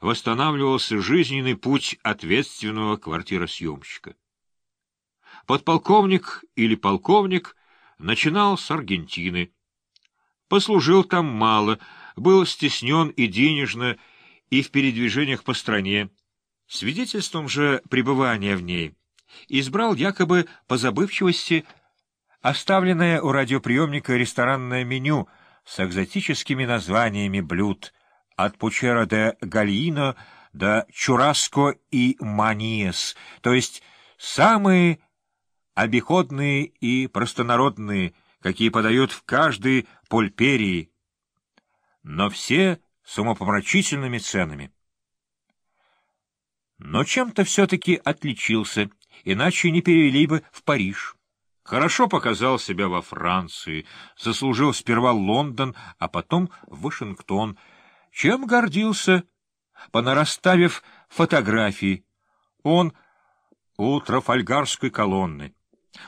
восстанавливался жизненный путь ответственного квартиросъемщика. Подполковник или полковник начинал с Аргентины. Послужил там мало, был стеснен и денежно, и в передвижениях по стране. Свидетельством же пребывания в ней избрал якобы по забывчивости оставленное у радиоприемника ресторанное меню с экзотическими названиями блюд от Пучера де Гальино до Чураско и Маниес, то есть самые обиходные и простонародные, какие подают в каждой пульперии, но все с умопомрачительными ценами. Но чем-то все-таки отличился, иначе не перевели бы в Париж. Хорошо показал себя во Франции, заслужил сперва Лондон, а потом Вашингтон. Чем гордился, понараставив фотографии. Он у Трафальгарской колонны,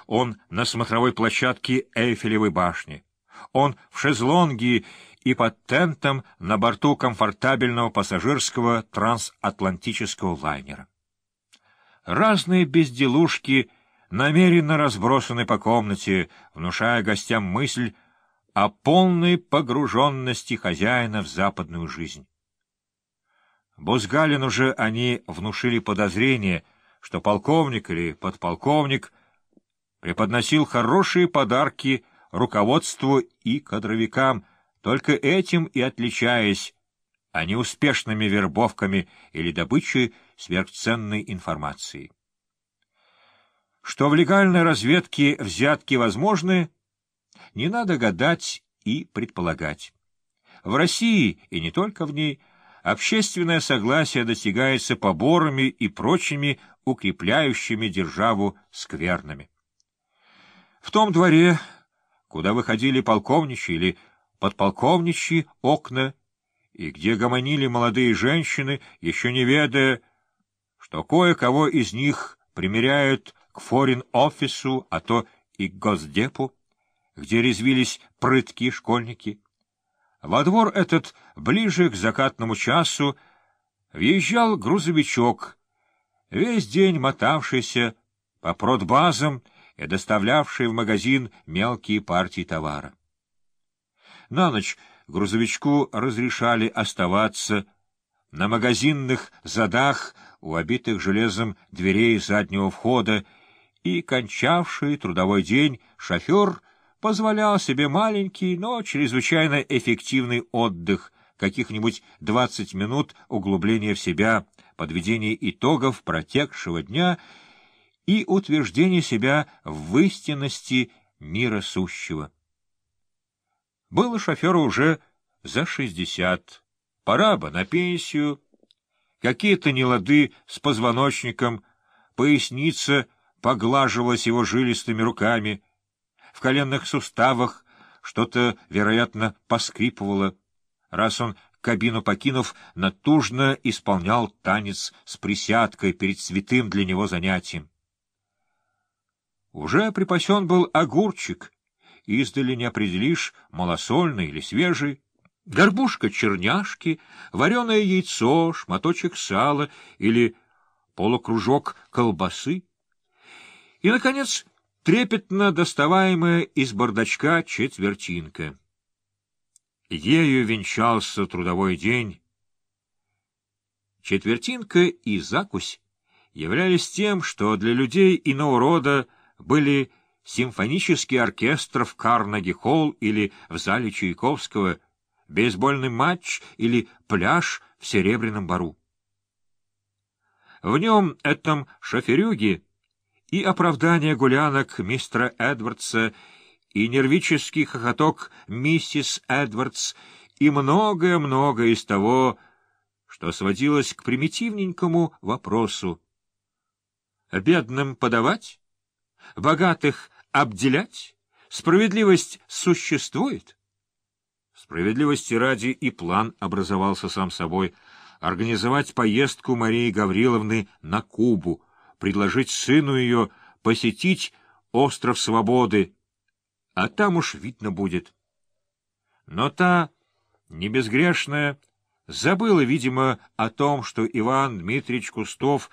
он на смотровой площадке Эйфелевой башни, он в шезлонге и под тентом на борту комфортабельного пассажирского трансатлантического лайнера. Разные безделушки — намеренно разбросаны по комнате, внушая гостям мысль о полной погруженности хозяина в западную жизнь. Бузгалину же они внушили подозрение, что полковник или подполковник преподносил хорошие подарки руководству и кадровикам, только этим и отличаясь, а не успешными вербовками или добычей сверхценной информации. Что в легальной разведке взятки возможны, не надо гадать и предполагать. В России, и не только в ней, общественное согласие достигается поборами и прочими укрепляющими державу скверными. В том дворе, куда выходили полковничьи или подполковничьи окна, и где гомонили молодые женщины, еще не ведая, что кое-кого из них примеряют к форин-офису, а то и к госдепу, где резвились прыткие школьники. Во двор этот, ближе к закатному часу, въезжал грузовичок, весь день мотавшийся по продбазам и доставлявший в магазин мелкие партии товара. На ночь грузовичку разрешали оставаться на магазинных задах у обитых железом дверей заднего входа и кончавший трудовой день шофер позволял себе маленький, но чрезвычайно эффективный отдых, каких-нибудь двадцать минут углубления в себя, подведения итогов протекшего дня и утверждения себя в истинности мира сущего. Было шоферу уже за шестьдесят, пора бы на пенсию, какие-то нелады с позвоночником, поясница — поглаживалась его жилистыми руками. В коленных суставах что-то, вероятно, поскрипывало. Раз он, кабину покинув, натужно исполнял танец с присядкой перед святым для него занятием. Уже припасен был огурчик, издали не определишь, малосольный или свежий, горбушка черняшки, вареное яйцо, шматочек сала или полукружок колбасы. И, наконец, трепетно доставаемая из бардачка четвертинка. Ею венчался трудовой день. Четвертинка и закусь являлись тем, что для людей иного рода были симфонический оркестр в Карнеги-холл или в зале Чайковского, бейсбольный матч или пляж в Серебряном бару. В нем, этом шоферюге, и оправдание гулянок мистера Эдвардса, и нервический хохоток миссис Эдвардс, и многое-многое из того, что сводилось к примитивненькому вопросу. Бедным подавать? Богатых обделять? Справедливость существует? Справедливости ради и план образовался сам собой — организовать поездку Марии Гавриловны на Кубу — предложить сыну ее посетить остров Свободы, а там уж видно будет. Но та, не безгрешная, забыла, видимо, о том, что Иван Дмитриевич Кустов